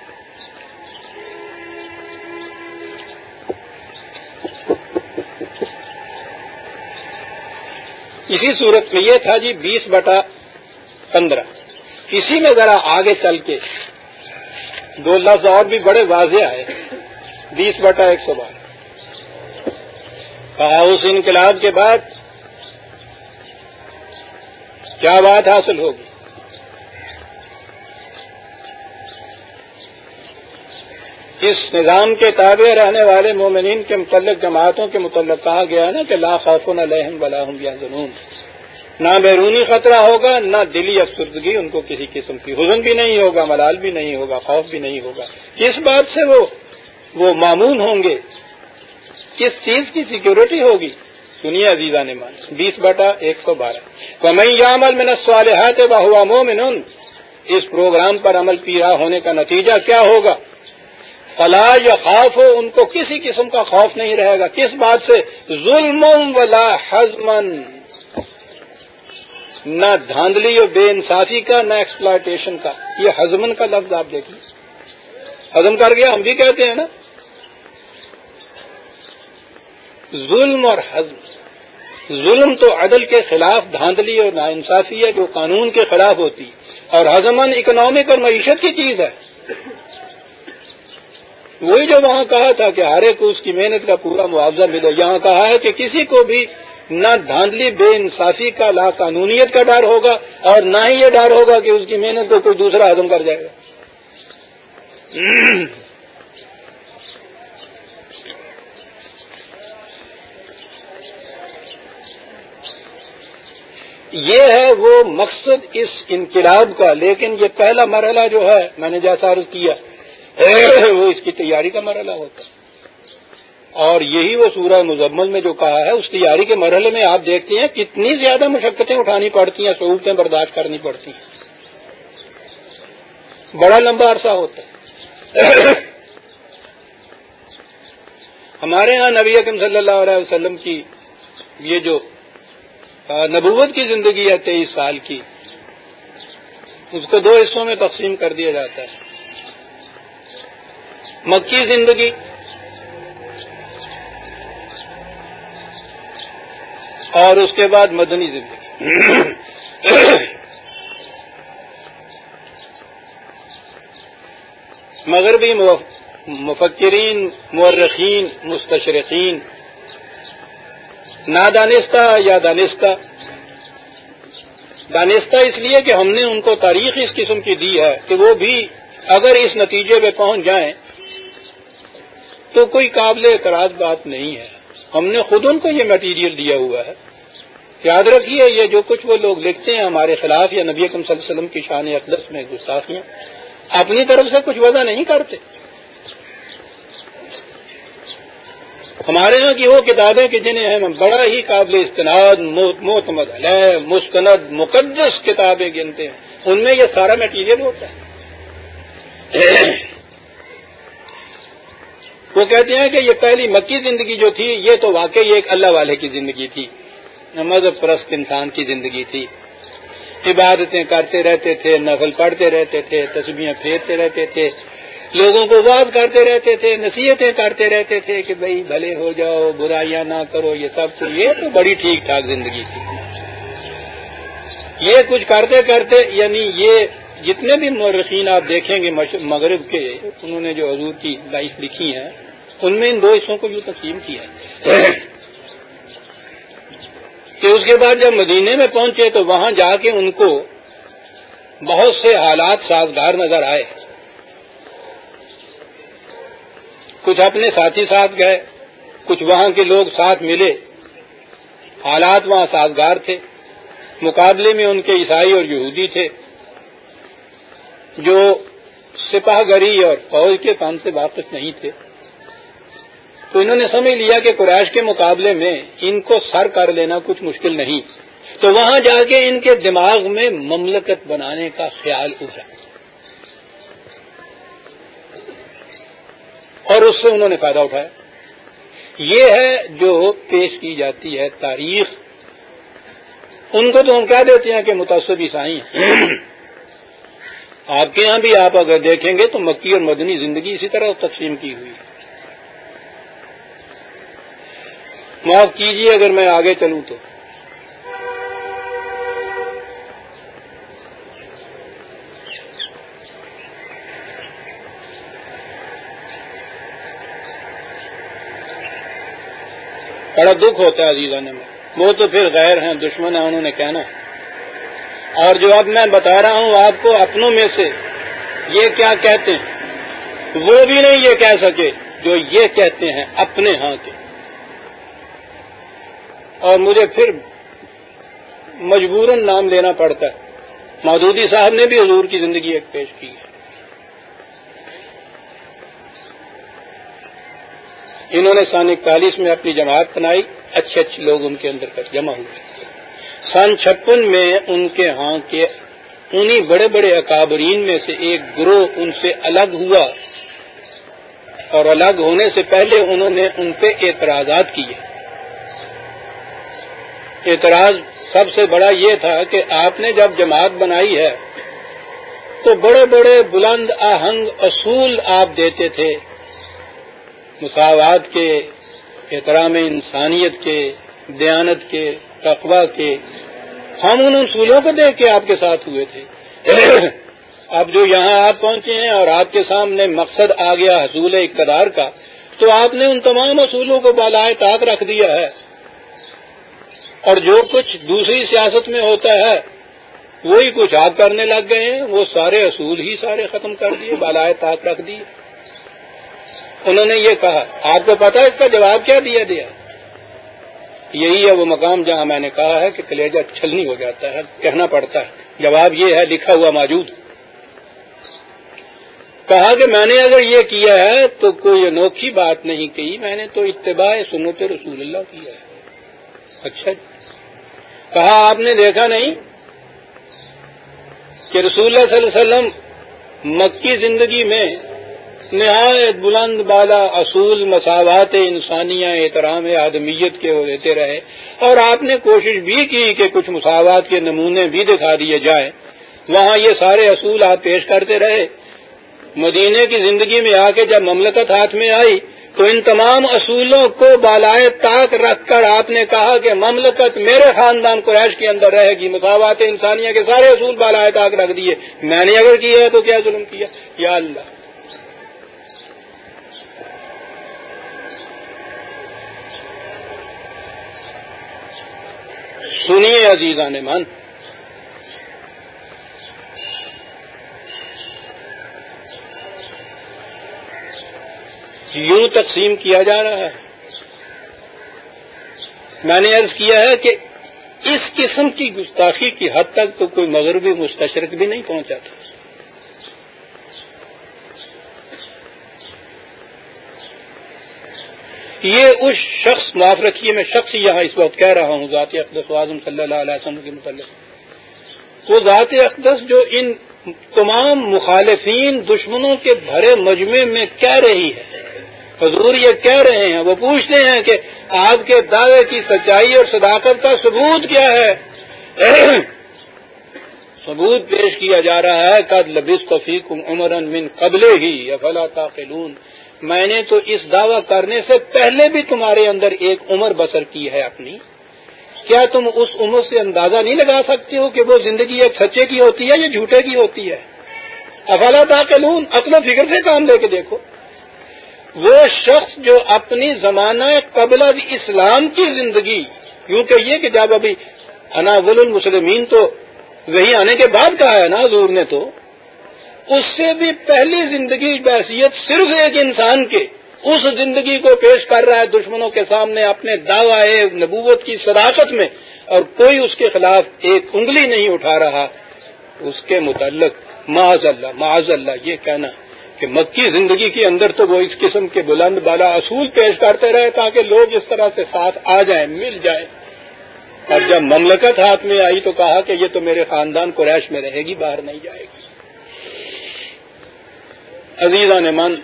اسی صورت میں یہ تھا جی بیس بٹا پندرہ۔ اسی میں ذرا آگے چل کے دو لفظ اور بھی بڑے واضح آئے۔ بیس بٹا ایک سو بارہ۔ کہا اس انقلاب کے بعد کیا بات حاصل ہوگی؟ اس نظام کے تابع رہنے والے مومنین کے متعلق جماعتوں کے متعلق کہا گیا نا کہ لا خوف نہ لہم بلا یا جنون نہ بیرونی خطرہ ہوگا، نہ دلی افسردگی، ان کو کسی قسم کی حزن بھی نہیں ہوگا، ملال بھی نہیں ہوگا، خوف بھی نہیں ہوگا۔ کس بات سے وہ وہ معمون ہوں گے؟ کس چیز کی سیکورٹی ہوگی؟ سنیے عزیزہ نے مان بیس بٹا ایک سو بارہ۔ میں عمل میں نسوالحات بہوا مومن اس پروگرام پر عمل پیرا ہونے کا نتیجہ کیا ہوگا؟ فلا یا خوف ہو ان کو کسی قسم کا خوف نہیں رہے گا۔ کس بات سے؟ ظلم ولا حزمن۔ نہ دھاندلی اور بے انصافی کا، نہ ایکسپلائٹیشن کا۔ یہ ہزمن کا لفظ آپ دیکھیے ہزم کر گیا، ہم بھی کہتے ہیں نا۔ ظلم اور حزم۔ ظلم تو عدل کے خلاف دھاندلی اور نا انصافی ہے جو قانون کے خلاف ہوتی۔ اور ہزمن اکنامک اور معیشت کی چیز ہے۔ وہی جو وہاں کہا تھا کہ ہر ایک کو اس کی محنت کا پورا معاوضہ ملے، یہاں کہا ہے کہ کسی کو بھی نہ دھاندلی بے انصافی کا لا قانونیت کا ڈر ہوگا اور نہ ہی یہ ڈر ہوگا کہ اس کی محنت کو کوئی دوسرا ہضم کر جائے گا۔ یہ ہے وہ مقصد اس انقلاب کا، لیکن یہ پہلا مرحلہ جو ہے، میں نے جیسا عرض کیا وہ اس کی تیاری کا مرحلہ ہوتا ہے۔ اور یہی وہ سورہ مزمل میں جو کہا ہے، اس تیاری کے مرحلے میں آپ دیکھتے ہیں کتنی زیادہ مشقتیں اٹھانی پڑتی ہیں، سہولتیں برداشت کرنی پڑتی ہیں۔ بڑا لمبا عرصہ ہوتا ہے۔ ہمارے ہاں نبی اکم صلی اللہ علیہ وسلم کی یہ جو نبوت کی زندگی ہے تیئیس سال کی، اس کو دو حصوں میں تقسیم کر دیا جاتا ہے۔ مکی زندگی۔ اور اس کے بعد مدنی زندگی۔ مغربی مفکرین، مورخین، مستشرقین۔ نادانستہ یا دانستہ؟ دانستہ اس لیے کہ ہم نے ان کو تاریخ اس قسم کی دی ہے کہ وہ بھی اگر اس نتیجے پہ پہنچ جائیں تو کوئی قابل اعتراض بات نہیں ہے۔ ہم نے خود ان کو یہ مٹیریل دیا ہوا ہے۔ یاد رکھیے، یہ جو کچھ وہ لوگ لکھتے ہیں ہمارے خلاف یا نبی اکم صلی اللہ علیہ وسلم کی شان اقدس میں گستاخیاں، اپنی طرف سے کچھ وضع نہیں کرتے۔ ہمارے ہاں کی وہ کتابیں کہ جنہیں ہم بڑا ہی قابل استناد محتمد علیہ، مستند، مقدس کتابیں گنتے ہیں، ان میں یہ سارا میٹیریل ہوتا ہے۔ وہ کہتے ہیں کہ یہ پہلی مکی زندگی جو تھی، یہ تو واقعی ایک اللہ والے کی زندگی تھی۔ مذہب پرست انسان کی زندگی تھی۔ عبادتیں کرتے رہتے تھے، نفل پڑھتے رہتے تھے تصویریں پھیرتے رہتے تھے۔ لوگوں کو بات کرتے رہتے تھے، نصیحتیں کرتے رہتے تھے کہ بھائی بھلے ہو جاؤ، برائیاں نہ کرو، یہ سب کچھ یہ تو بڑی ٹھیک ٹھاک زندگی تھی۔ یہ کچھ کرتے کرتے یعنی یہ جتنے بھی مورخین آپ دیکھیں گے مغرب کے، انہوں نے جو حضور کی لائف لکھی ہے ان میں ان دو حصوں کو یوں تقسیم کیا ہے۔ کہ اس کے بعد جب مدینے میں پہنچے تو وہاں جا کے ان کو بہت سے حالات سازگار نظر آئے۔ کچھ اپنے ساتھی ساتھ گئے، کچھ وہاں کے لوگ ساتھ ملے۔ حالات وہاں سازگار تھے۔ مقابلے میں ان کے عیسائی اور یہودی تھے۔ جو سپاہ گری اور فوج کے کام سے واپس نہیں تھے۔ تو انہوں نے سمجھ لیا کہ قریش کے مقابلے میں ان کو سر کر لینا کچھ مشکل نہیں۔ تو وہاں جا کے ان کے دماغ میں مملکت بنانے کا خیال اٹھا۔ اور اس سے انہوں نے فائدہ اٹھایا۔ یہ ہے جو پیش کی جاتی ہے تاریخ۔ ان کو تو ہم کہہ دیتے ہیں کہ متاثر عیسائی آپ کے یہاں بھی آپ اگر دیکھیں گے تو مکی اور مدنی زندگی اسی طرح تقسیم کی ہوئی۔ معاف کیجیے اگر میں آگے چلوں تو۔ بڑا دکھ ہوتا ہے عزیزہ نے وہ تو پھر غیر ہیں، دشمن ہیں، انہوں نے کہنا۔ اور جو اب میں بتا رہا ہوں آپ کو اپنوں میں سے، یہ کیا کہتے ہیں؟ وہ بھی نہیں یہ کہہ سکے جو یہ کہتے ہیں اپنے ہاں کے۔ اور مجھے پھر مجبوراً نام لینا پڑتا ہے۔ مودودی صاحب نے بھی حضور کی زندگی ایک پیش کی۔ ہے انہوں نے سن اکتالیس میں اپنی جماعت بنائی، اچھے اچھے لوگ ان کے اندر جمع ہوئے۔ سن چھپن میں ان کے ہاں کے انہی بڑے بڑے اکابرین میں سے ایک گروہ ان سے الگ ہوا اور الگ ہونے سے پہلے انہوں نے ان پہ اعتراضات کیے۔ اعتراض سب سے بڑا یہ تھا کہ آپ نے جب جماعت بنائی ہے تو بڑے بڑے بلند آہنگ اصول آپ دیتے تھے۔ مساوات کے، احترام انسانیت کے، دیانت کے تقوا کے ہم ان اصولوں کو دیکھ کے آپ کے ساتھ ہوئے تھے۔ اب جو یہاں آپ پہنچے ہیں اور آپ کے سامنے مقصد آ گیا حصول اقتدار کا تو آپ نے ان تمام اصولوں کو بالائے طاق رکھ دیا ہے۔ اور جو کچھ دوسری سیاست میں ہوتا ہے وہی کچھ آپ کرنے لگ گئے ہیں وہ سارے اصول ہی سارے ختم کر دیے بالائے طاق رکھ دیے۔ انہوں نے یہ کہا آپ کو پتا اس کا جواب کیا دیا دیا؟ یہی ہے وہ مقام جہاں میں نے کہا ہے کہ کلیجہ چھلنی ہو جاتا ہے، کہنا پڑتا ہے۔ جواب یہ ہے، لکھا ہوا موجود۔ کہا کہ میں نے اگر یہ کیا ہے تو کوئی انوکھی بات نہیں کہی، میں نے تو اتباع سنت رسول اللہ کیا ہے۔ اچھا۔ جی کہا، آپ نے دیکھا نہیں کہ رسول اللہ صلی اللہ علیہ وسلم مکی زندگی میں نہایت بلند بالا اصول، مساوات انسانیہ احترام آدمیت کے وہ دیتے رہے۔ اور آپ نے کوشش بھی کی کہ کچھ مساوات کے نمونے بھی دکھا دیے جائیں۔ وہاں یہ سارے اصول آپ پیش کرتے رہے۔ مدینے کی زندگی میں آ کے جب مملکت ہاتھ میں آئی، تو ان تمام اصولوں کو بالائے طاق رکھ کر آپ نے کہا کہ مملکت میرے خاندان قریش کے اندر رہے گی۔ مساوات انسانیہ کے سارے اصول بالائے طاق رکھ دیے۔ میں نے اگر کیا ہے تو کیا ظلم کیا؟ یا اللہ۔ سنیے عزیزان من۔ یوں تقسیم کیا جا رہا ہے۔ میں نے عرض کیا ہے کہ اس قسم کی گستاخی کی حد تک تو کوئی مغربی مستشرک بھی نہیں پہنچا تھا۔ یہ اس شخص، معاف رکھیے، میں شخص یہاں اس وقت کہہ رہا ہوں، ذات اقدس اعظم صلی اللہ علیہ وسلم کے متعلق۔ وہ ذات اقدس جو ان تمام مخالفین، دشمنوں کے بھرے مجمع میں کہہ رہی ہے۔ حضور یہ کہہ رہے ہیں، وہ پوچھتے ہیں کہ آپ کے دعوے کی سچائی اور صداقت کا ثبوت کیا ہے؟ ثبوت پیش کیا جا رہا ہے، قد لبس کفیق عمر من قبل ہی، افلا تاخلون میں نے تو اس دعوی کرنے سے پہلے بھی تمہارے اندر ایک عمر بسر کی ہے اپنی۔ کیا تم اس عمر سے اندازہ نہیں لگا سکتے ہو کہ وہ زندگی ایک سچے کی ہوتی ہے یا جھوٹے کی ہوتی ہے؟ افلا تاخلون اپنا فکر سے کام لے کے دیکھو۔ وہ شخص جو اپنی زمانہ قبل اسلام کی زندگی، یوں کہیے کہ جب ابھی اناول المسلمین تو وہی آنے کے بعد کہا ہے نا حضور نے تو اس سے بھی پہلی زندگی بحثیت صرف ایک انسان کے اس زندگی کو پیش کر رہا ہے، دشمنوں کے سامنے اپنے دعوی نبوت کی صداقت میں، اور کوئی اس کے خلاف ایک انگلی نہیں اٹھا رہا۔ اس کے متعلق معاذ اللہ معاذ اللہ یہ کہنا کہ مکی زندگی کے اندر تو وہ اس قسم کے بلند بالا اصول پیش کرتے رہے تاکہ لوگ اس طرح سے ساتھ آ جائیں، مل جائیں۔ اور جب مملکت ہاتھ میں آئی تو کہا کہ یہ تو میرے خاندان کو ریش میں رہے گی، باہر نہیں جائے گی۔ عزیزہ نے من،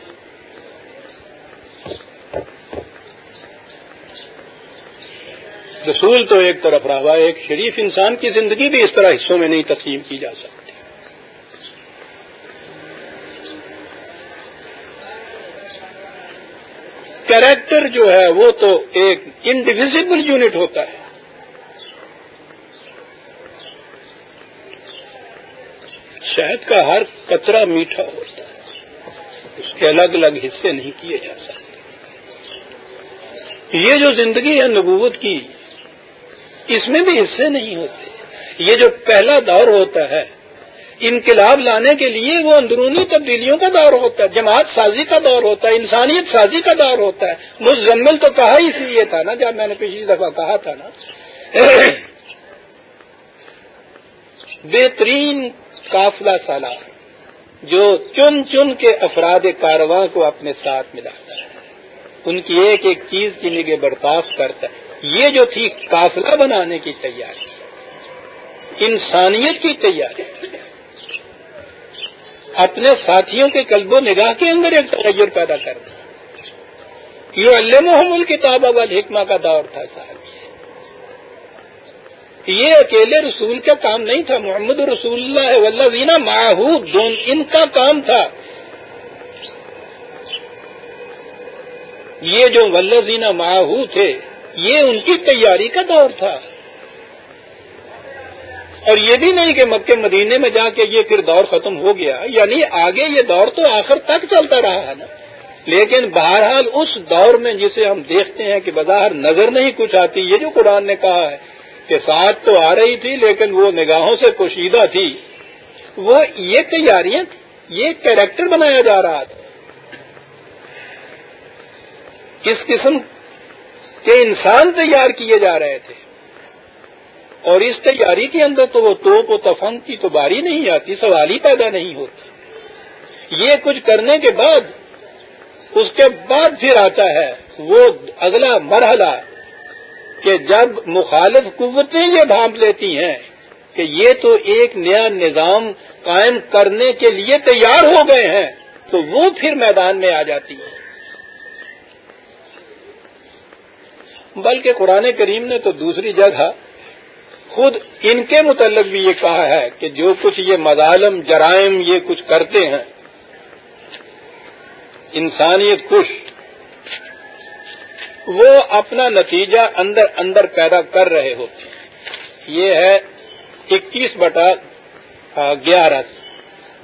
رسول تو ایک طرف رہا ایک شریف انسان کی زندگی بھی اس طرح حصوں میں نہیں تقسیم کی جا سکتی۔ کریکٹر جو ہے، وہ تو ایک انڈیویزبل یونٹ ہوتا ہے۔ شہد کا ہر کچرا میٹھا ہوتا ہے اس کے الگ الگ حصے نہیں کیے جا سکتے۔ یہ جو زندگی ہے نبوت کی، اس میں بھی حصے نہیں ہوتے۔ یہ جو پہلا دور ہوتا ہے، انقلاب لانے کے لیے وہ اندرونی تبدیلیوں کا دور ہوتا ہے، جماعت سازی کا دور ہوتا ہے، انسانیت سازی کا دور ہوتا ہے۔ مزمل تو کہا اس لیے تھا نا، جب میں نے پچھلی دفعہ کہا تھا نا۔ بہترین قافلہ سالار۔ جو چن چن کے افراد کارواں کو اپنے ساتھ ملاتا ہے۔ ان کی ایک ایک چیز کی نگہ برداشت کرتا ہے۔ یہ جو تھی قافلہ بنانے کی تیاری، انسانیت کی تیاری۔ اپنے ساتھیوں کے قلب و نگاہ کے اندر ایک تغیر پیدا کر دیا یہ اللہ محمد کتاب اول حکمہ کا دور تھا صاحب یہ اکیلے رسول کا کام نہیں تھا، محمد رسول اللہ ولہ وینا ان کا کام تھا۔ یہ جو ولزینہ ماہو تھے، یہ ان کی تیاری کا دور تھا۔ اور یہ بھی نہیں کہ مکے مدینے میں جا کے یہ پھر دور ختم ہو گیا یعنی آگے یہ دور تو آخر تک چلتا رہا ہے نا۔ لیکن بہرحال اس دور میں جسے ہم دیکھتے ہیں کہ بظاہر نظر نہیں کچھ آتی، یہ جو قرآن نے کہا ہے کہ ساتھ تو آ رہی تھی، لیکن وہ نگاہوں سے پوشیدہ تھی۔ وہ یہ تیاریاں، یہ کیریکٹر بنایا جا رہا تھا۔ کس قسم کے انسان تیار کیے جا رہے تھے؟ اور اس تیاری کے اندر تو وہ توپ و تفنگ کی تو باری نہیں آتی، سوال ہی پیدا نہیں ہوتی یہ کچھ کرنے کے بعد، اس کے بعد پھر آتا ہے، وہ اگلا مرحلہ۔ کہ جب مخالف قوتیں یہ بھانپ لیتی ہیں کہ یہ تو ایک نیا نظام قائم کرنے کے لیے تیار ہو گئے ہیں، تو وہ پھر میدان میں آ جاتی ہے بلکہ قرآن کریم نے تو دوسری جگہ خود ان کے متعلق بھی یہ کہا ہے کہ جو کچھ یہ مظالم، جرائم یہ کچھ کرتے ہیں، انسانیت کش وہ اپنا نتیجہ اندر اندر پیدا کر رہے ہوتے ہیں۔ یہ ہے اکیس بٹا گیارہ۔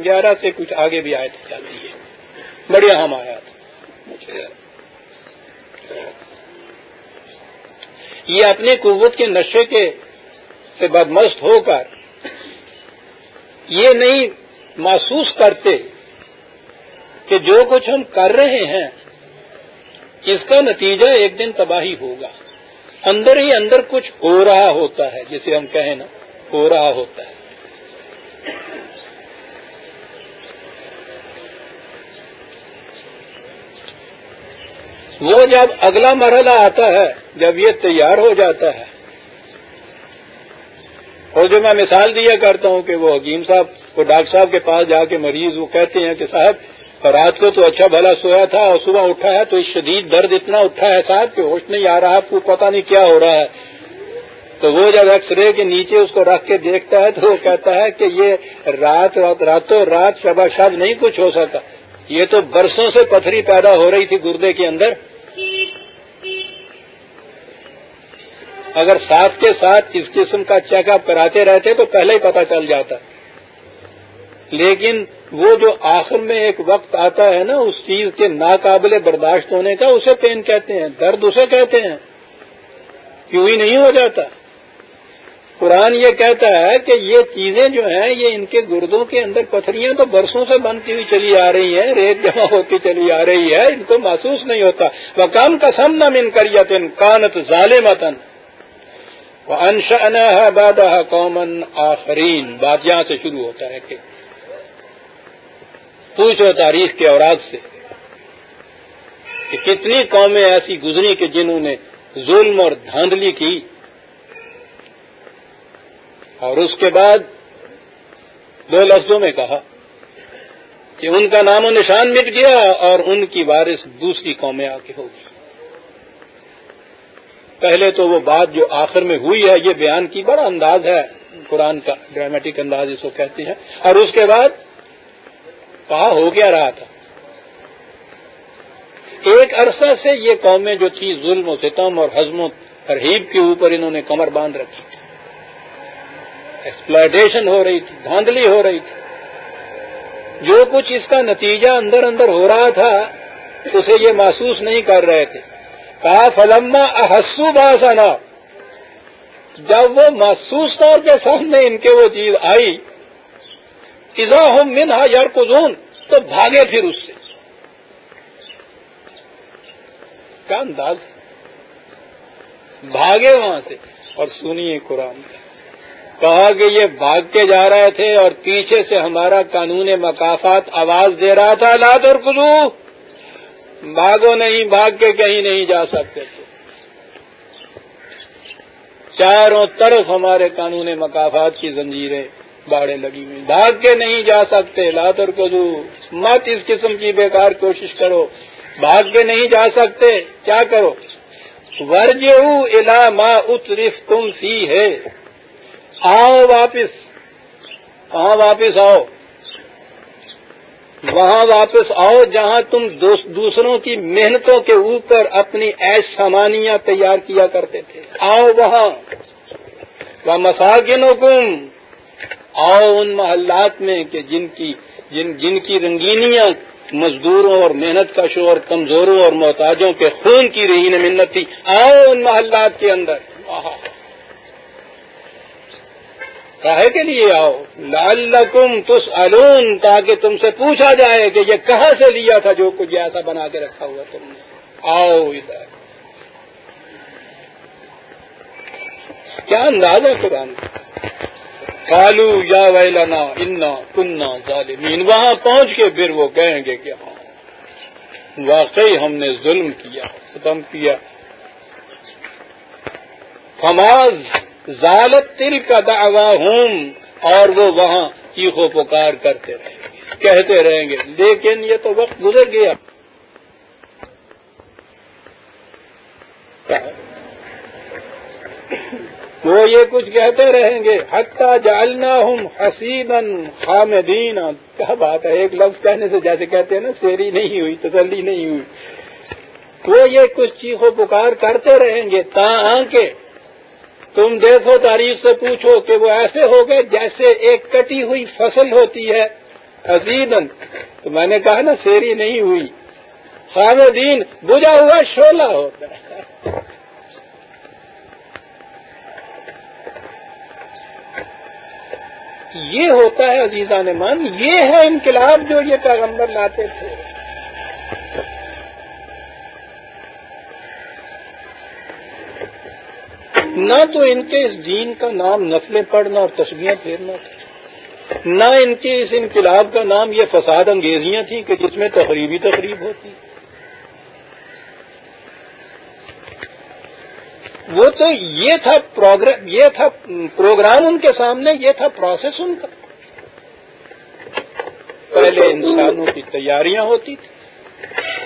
گیارہ سے کچھ آگے بھی آئے جاتی ہے۔ بڑی اہم آیا۔ یہ اپنے قوت کے نشے کے سے بدمست ہو کر یہ نہیں محسوس کرتے کہ جو کچھ ہم کر رہے ہیں اس کا نتیجہ ایک دن تباہی ہوگا۔ اندر ہی اندر کچھ ہو رہا ہوتا ہے، جسے ہم کہیں نا، ہو رہا ہوتا ہے۔ وہ جب اگلا مرحلہ آتا ہے، جب یہ تیار ہو جاتا ہے، اور جو میں مثال دیا کرتا ہوں کہ وہ حکیم صاحب، وہ ڈاکٹر صاحب کے پاس جا کے مریض، وہ کہتے ہیں کہ صاحب رات کو تو اچھا بھلا سویا تھا اور صبح اٹھا ہے تو شدید درد اتنا اٹھا ہے صاحب کہ ہوش نہیں آ رہا، آپ کو پتا نہیں کیا ہو رہا ہے۔ تو وہ جب ایکس رے کے نیچے اس کو رکھ کے دیکھتا ہے تو وہ کہتا ہے کہ یہ رات راتوں رات شبہ شب نہیں کچھ ہو سکا۔ یہ تو برسوں سے پتھری پیدا ہو رہی تھی گردے کے اندر۔ اگر ساتھ کے ساتھ اس قسم کا چیک اپ کراتے رہتے تو پہلے ہی پتا چل جاتا۔ لیکن وہ جو آخر میں ایک وقت آتا ہے نا، اس چیز کے ناقابل برداشت ہونے کا، اسے پین کہتے ہیں، درد اسے کہتے ہیں، کیوں ہی نہیں ہو جاتا؟ قرآن یہ کہتا ہے کہ یہ چیزیں جو ہیں، یہ ان کے گردوں کے اندر پتھریاں تو برسوں سے بنتی ہوئی چلی آ رہی ہیں، ریت جمع ہوتی چلی آ رہی ہے، ان کو محسوس نہیں ہوتا۔ وہ کام کا سم نہ من کریتن کانت ظالمتن وہ انشنا ہے بادہ قومن آفرین بات یہاں سے شروع ہوتا ہے کہ پوچھو تاریخ کے اوراد سے کہ کتنی قومیں ایسی گزری کہ جنہوں نے ظلم اور دھاندلی کی اور اس کے بعد دو لفظوں میں کہا کہ ان کا نام و نشان مٹ گیا اور ان کی بارش دوسری قومیں آ کے ہوگی پہلے تو وہ بات جو آخر میں ہوئی ہے، یہ بیان کی بڑا انداز ہے۔ قرآن کا ڈرامیٹک انداز اس کو کہتے ہیں۔ اور اس کے بعد کہا ہو گیا رہا تھا۔ ایک عرصہ سے یہ قومیں جو تھی ظلم و ستم اور حزم و ترہیب کے اوپر انہوں نے کمر باندھ رکھی تھی۔ ایکسپلائٹیشن ہو رہی تھی، دھاندلی ہو رہی تھی۔ جو کچھ اس کا نتیجہ اندر اندر ہو رہا تھا، اسے یہ محسوس نہیں کر رہے تھے۔ کہا، فلما احسو باسانا جب وہ محسوس طور پہ سامنے ان کے وہ چیز آئی کزا ہوں من ہا یار تو بھاگے پھر اس سے۔ کیا انداز بھاگے وہاں سے۔ اور سنیے قرآن۔ کہا کہ یہ بھاگ کے جا رہے تھے اور پیچھے سے ہمارا قانون مقافات آواز دے رہا تھا لاد اور کلو بھاگو نہیں، بھاگ کے کہیں نہیں جا سکتے۔ تھے چاروں طرف ہمارے قانون مقافات کی زنجیریں۔ باڑے لگی ہوئی۔ بھاگ کے نہیں جا سکتے لات اور کدو مت اس قسم کی بیکار کوشش کرو۔ بھاگ کے نہیں جا سکتے، کیا کرو؟ ورج الا ما اترف تم سی ہے آؤ واپس کہاں واپس آؤ۔ وہاں واپس آؤ جہاں تم دوسروں کی محنتوں کے اوپر اپنی ایش سامانیاں تیار کیا کرتے تھے۔ آؤ وہاں۔ وہ مساکن حکم آؤ ان محلات میں کہ جن کی جن جن کی رنگینیاں مزدوروں اور محنت کا شور کمزوروں اور محتاجوں کے خون کی رہی منت تھی، آؤ ان محلات کے اندر۔ کہے کے لیے آؤ؟ لال تس الون تاکہ تم سے پوچھا جائے کہ یہ کہاں سے لیا تھا جو کچھ ایسا بنا کے رکھا ہوا تم نے۔ آؤ ادھر۔ کیا انداز ہے قرآن کالو یا ویلانا انا کننا ظالمین۔ وہاں پہنچ کے پھر وہ کہیں گے کہ ہاں واقعی ہم نے ظلم کیا، ختم کیا۔ فماز ظالت تل کا دعوا ہوں اور وہ وہاں چیخو پکار کرتے رہیں گے، کہتے رہیں گے، لیکن یہ تو وقت گزر گیا۔ وہ یہ کچھ کہتے رہیں گے حتہ جالنا ہوں حسین خامدین کیا بات ہے؟ ایک لفظ کہنے سے جیسے کہتے ہیں نا، سیری نہیں ہوئی، تسلی نہیں ہوئی۔ وہ یہ کچھ چیخو پکار کرتے رہیں گے تا کے تم دیکھو، تاریخ سے پوچھو کہ وہ ایسے ہو گئے جیسے ایک کٹی ہوئی فصل ہوتی ہے۔ حسین تو میں نے کہا نا، سیری نہیں ہوئی۔ خامدین، بجا ہوا شولہ ہوتا ہے۔ یہ ہوتا ہے عزیزان من یہ ہے انقلاب جو یہ پیغمبر لاتے تھے۔ نہ تو ان کے اس دین کا نام نسلیں پڑھنا اور تصویریں پھیرنا تھا، نہ ان کے اس انقلاب کا نام یہ فساد انگیزیاں تھیں کہ جس میں تقریبی تقریب ہوتی۔ وہ تو یہ تھا پروگرام، یہ تھا پروگرام ان کے سامنے، یہ تھا پروسیس ان کا۔ پہلے انسانوں کی تیاریاں ہوتی تھی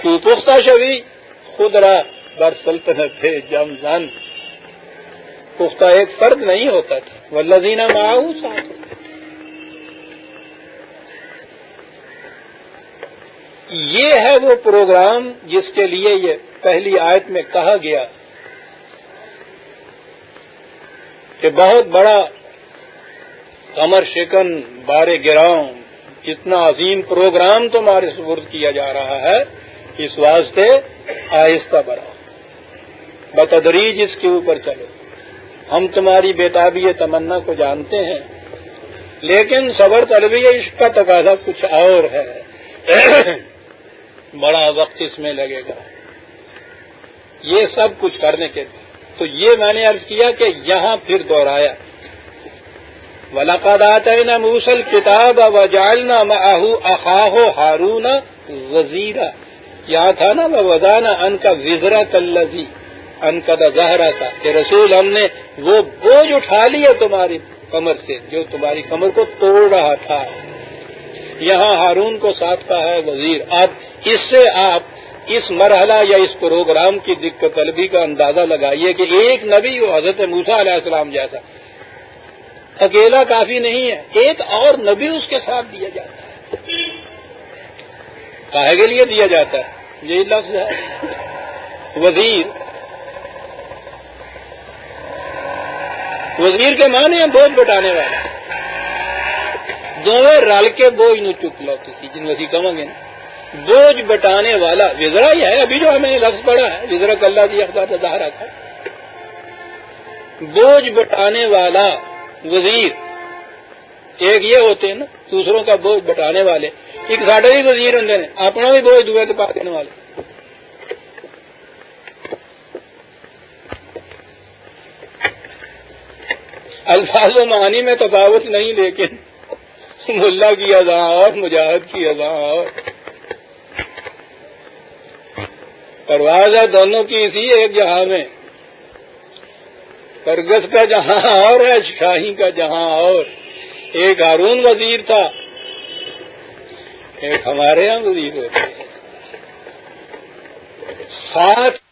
تو پختہ شبی خدرا بر سلطنت جم جن پختہ ایک فرد نہیں ہوتا تھا۔ وہ لذینہ معاؤ ساتھ۔ یہ ہے وہ پروگرام جس کے لیے یہ پہلی آیت میں کہا گیا۔ کہ بہت بڑا کمر شکن بارے گراؤں، اتنا عظیم پروگرام تمہارے سپرد کیا جا رہا ہے، اس واسطے آہستہ بڑھاؤ۔ بتدریج اس کے اوپر چلو۔ ہم تمہاری بےتابی تمنا کو جانتے ہیں، لیکن صبر طلبی عشق کا تقاضا کچھ اور ہے۔ بڑا وقت اس میں لگے گا۔ یہ سب کچھ کرنے کے لیے۔ تو یہ میں نے عرض کیا کہ یہاں پھر دوہرایا ولاقات موسل کتاب و جالنا اخاہ ہارون وزیرا یہاں تھا نا وزانا ان کا وزرا کلزی ان کا زہرا تھا کہ رسول ہم نے وہ بوجھ اٹھا لیا تمہاری کمر سے، جو تمہاری کمر کو توڑ رہا تھا۔ یہاں ہارون کو ساتھ کا ہے وزیر۔ اب اس سے آپ اس مرحلہ یا اس پروگرام کی دقت طلبی کا اندازہ لگائیے کہ ایک نبی وہ حضرت موسا علیہ السلام جیسا اکیلا کافی نہیں ہے، ایک اور نبی اس کے ساتھ دیا جاتا ہے۔ کاہے کے لیے دیا جاتا ہے؟ یہی لفظ ہے۔ وزیر۔ وزیر کے معنی ہیں بوجھ بٹانے والا دونوں رل کے بوجھ نو چک لو کسی جن وسیع کہیں گے نا۔ بوجھ بٹانے والا وزرا ہی ہے، ابھی جو ہمیں لفظ پڑا ہے، وزرا کلّہ کی جی اخبار ظاہر تھا بوجھ بٹانے والا وزیر، ایک یہ ہوتے ہیں نا، دوسروں کا بوجھ بٹانے والے۔ ایک ساڈے بھی وزیر ہوں اپنا بھی بوجھ دوے کے پا دینے والے۔ الفاظ و معانی میں تفاوت نہیں، لیکن ملا کی اذا اور مجاہد کی اذا اور پرواز ہے، دونوں کی اسی ایک جہاں میں۔ کرگس کا جہاں اور ہے، شاہی کا جہاں اور۔ ایک ہارون وزیر تھا۔ ایک ہمارے یہاں وزیر۔ ہوتے ساتھ